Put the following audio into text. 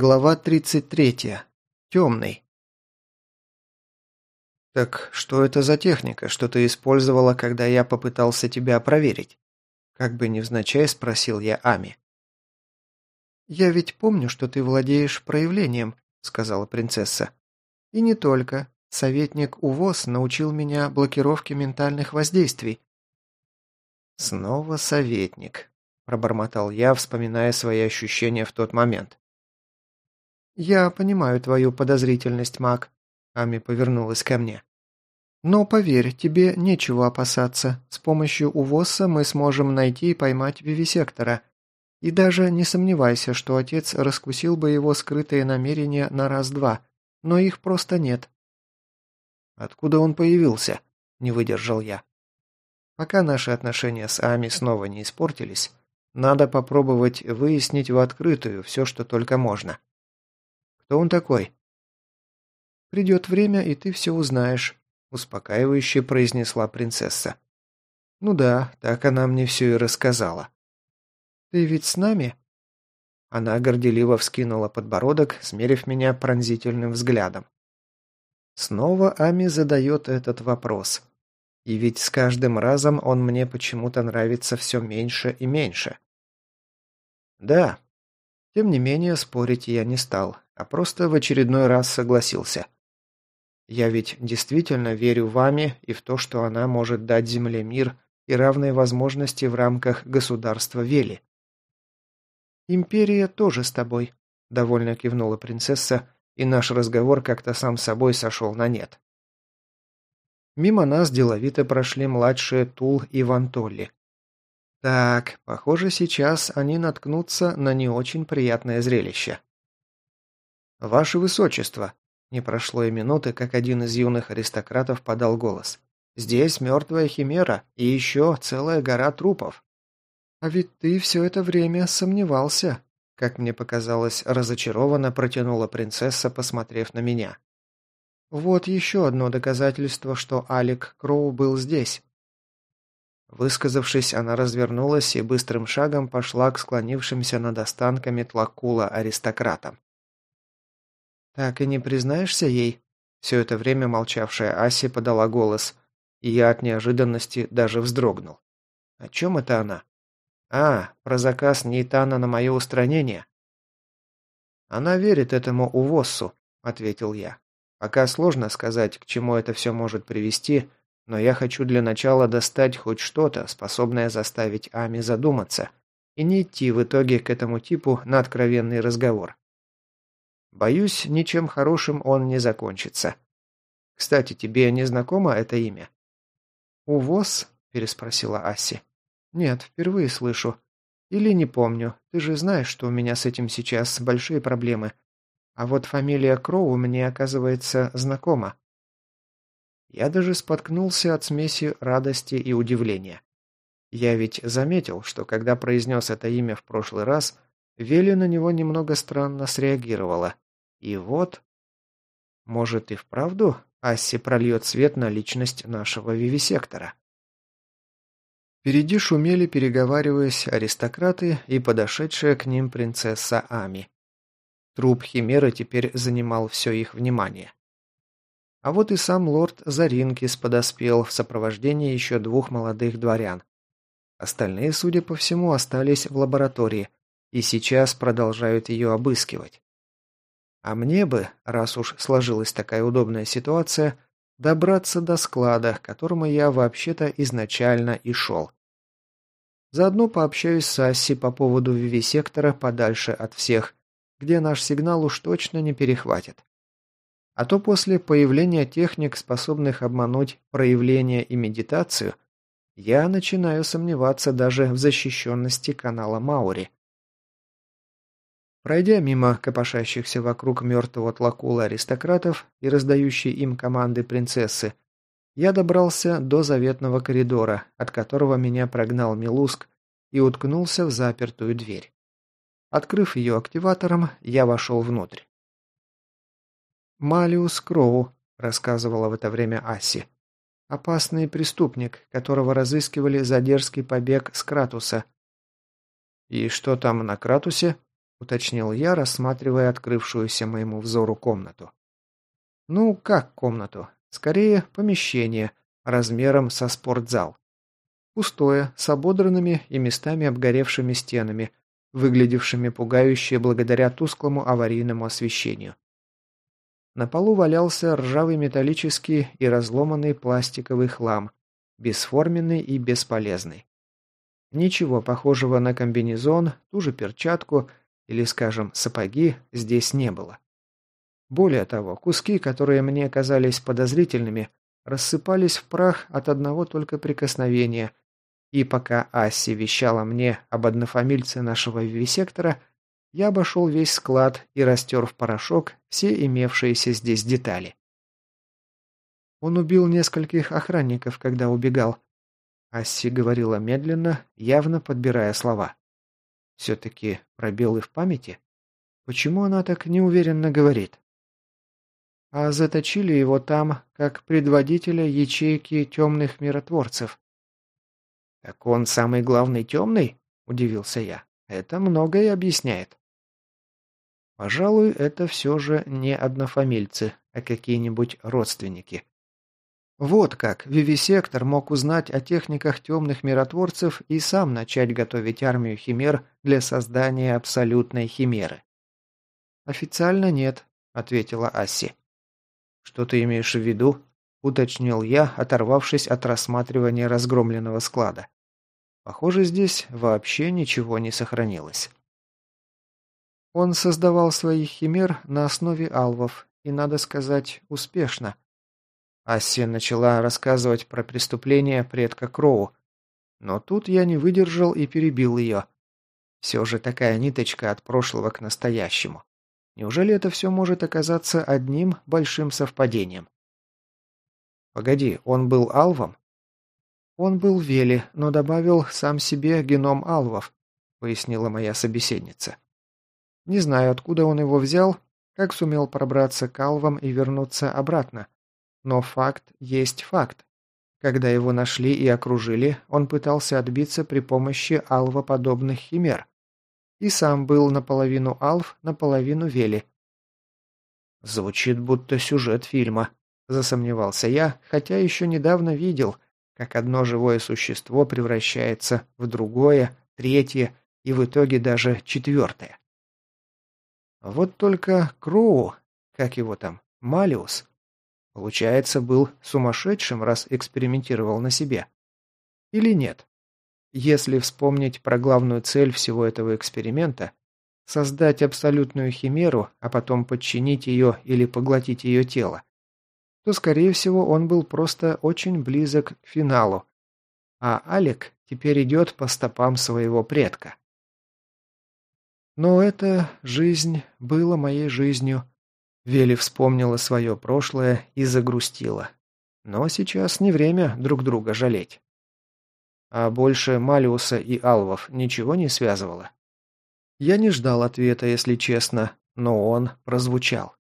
Глава 33. Темный. «Так что это за техника, что ты использовала, когда я попытался тебя проверить?» Как бы невзначай спросил я Ами. «Я ведь помню, что ты владеешь проявлением», — сказала принцесса. «И не только. Советник УВОЗ научил меня блокировке ментальных воздействий». «Снова советник», — пробормотал я, вспоминая свои ощущения в тот момент. «Я понимаю твою подозрительность, маг», — Ами повернулась ко мне. «Но поверь, тебе нечего опасаться. С помощью УВОСа мы сможем найти и поймать вивисектора. И даже не сомневайся, что отец раскусил бы его скрытые намерения на раз-два, но их просто нет». «Откуда он появился?» — не выдержал я. Пока наши отношения с Ами снова не испортились, надо попробовать выяснить в открытую все, что только можно. Кто он такой?» «Придет время, и ты все узнаешь», — успокаивающе произнесла принцесса. «Ну да, так она мне все и рассказала». «Ты ведь с нами?» Она горделиво вскинула подбородок, смерив меня пронзительным взглядом. Снова Ами задает этот вопрос. И ведь с каждым разом он мне почему-то нравится все меньше и меньше. Да. Тем не менее, спорить я не стал а просто в очередной раз согласился. Я ведь действительно верю вами и в то, что она может дать Земле мир и равные возможности в рамках государства Вели. «Империя тоже с тобой», — довольно кивнула принцесса, и наш разговор как-то сам собой сошел на нет. Мимо нас деловито прошли младшие Тул и Вантолли. Так, похоже, сейчас они наткнутся на не очень приятное зрелище. «Ваше Высочество!» Не прошло и минуты, как один из юных аристократов подал голос. «Здесь мертвая химера и еще целая гора трупов». «А ведь ты все это время сомневался», как мне показалось, разочарованно протянула принцесса, посмотрев на меня. «Вот еще одно доказательство, что Алик Кроу был здесь». Высказавшись, она развернулась и быстрым шагом пошла к склонившимся над останками Тлакула аристократам. «Так и не признаешься ей?» Все это время молчавшая Аси подала голос, и я от неожиданности даже вздрогнул. «О чем это она?» «А, про заказ Нейтана на мое устранение». «Она верит этому Увоссу», — ответил я. «Пока сложно сказать, к чему это все может привести, но я хочу для начала достать хоть что-то, способное заставить Ами задуматься, и не идти в итоге к этому типу на откровенный разговор. Боюсь, ничем хорошим он не закончится. Кстати, тебе не знакомо это имя? «Увоз?» – переспросила Асси. «Нет, впервые слышу. Или не помню. Ты же знаешь, что у меня с этим сейчас большие проблемы. А вот фамилия Кроу мне, оказывается, знакома». Я даже споткнулся от смеси радости и удивления. Я ведь заметил, что когда произнес это имя в прошлый раз, Вели на него немного странно среагировала. И вот... Может и вправду Асси прольет свет на личность нашего вивисектора? Впереди шумели, переговариваясь, аристократы и подошедшая к ним принцесса Ами. Труп Химеры теперь занимал все их внимание. А вот и сам лорд Заринкис подоспел в сопровождении еще двух молодых дворян. Остальные, судя по всему, остались в лаборатории и сейчас продолжают ее обыскивать. А мне бы, раз уж сложилась такая удобная ситуация, добраться до склада, к которому я вообще-то изначально и шел. Заодно пообщаюсь с Асси по поводу вивисектора подальше от всех, где наш сигнал уж точно не перехватит. А то после появления техник, способных обмануть проявление и медитацию, я начинаю сомневаться даже в защищенности канала Маури. Пройдя мимо копошащихся вокруг мертвого тлакула аристократов и раздающей им команды принцессы, я добрался до заветного коридора, от которого меня прогнал Милуск и уткнулся в запертую дверь. Открыв ее активатором, я вошел внутрь. «Малиус Кроу», — рассказывала в это время Аси. «Опасный преступник, которого разыскивали за дерзкий побег с Кратуса». «И что там на Кратусе?» – уточнил я, рассматривая открывшуюся моему взору комнату. «Ну, как комнату? Скорее, помещение, размером со спортзал. Пустое, с ободранными и местами обгоревшими стенами, выглядевшими пугающе благодаря тусклому аварийному освещению. На полу валялся ржавый металлический и разломанный пластиковый хлам, бесформенный и бесполезный. Ничего похожего на комбинезон, ту же перчатку или, скажем, сапоги здесь не было. Более того, куски, которые мне казались подозрительными, рассыпались в прах от одного только прикосновения, и пока Асси вещала мне об однофамильце нашего вивисектора, я обошел весь склад и растер в порошок все имевшиеся здесь детали. Он убил нескольких охранников, когда убегал. Асси говорила медленно, явно подбирая слова. Все-таки пробелы в памяти? Почему она так неуверенно говорит? А заточили его там, как предводителя ячейки темных миротворцев. «Так он самый главный темный?» – удивился я. «Это многое объясняет». Пожалуй, это все же не однофамильцы, а какие-нибудь родственники. Вот как Вивисектор мог узнать о техниках темных миротворцев и сам начать готовить армию химер для создания абсолютной химеры. «Официально нет», — ответила Асси. «Что ты имеешь в виду?» — уточнил я, оторвавшись от рассматривания разгромленного склада. Похоже, здесь вообще ничего не сохранилось. Он создавал своих химер на основе алвов, и, надо сказать, успешно. Асси начала рассказывать про преступление предка Кроу, но тут я не выдержал и перебил ее. Все же такая ниточка от прошлого к настоящему. Неужели это все может оказаться одним большим совпадением? Погоди, он был алвом? Он был Вели, но добавил сам себе геном алвов, пояснила моя собеседница. Не знаю, откуда он его взял, как сумел пробраться к алвам и вернуться обратно. Но факт есть факт. Когда его нашли и окружили, он пытался отбиться при помощи алвоподобных химер. И сам был наполовину алв, наполовину вели. «Звучит будто сюжет фильма», – засомневался я, хотя еще недавно видел, как одно живое существо превращается в другое, третье и в итоге даже четвертое. Вот только Кроу, как его там, Малиус, получается, был сумасшедшим, раз экспериментировал на себе. Или нет? Если вспомнить про главную цель всего этого эксперимента, создать абсолютную химеру, а потом подчинить ее или поглотить ее тело, то, скорее всего, он был просто очень близок к финалу, а Алек теперь идет по стопам своего предка. Но эта жизнь была моей жизнью. Вели вспомнила свое прошлое и загрустила. Но сейчас не время друг друга жалеть. А больше Малиуса и Алвов ничего не связывало. Я не ждал ответа, если честно, но он прозвучал.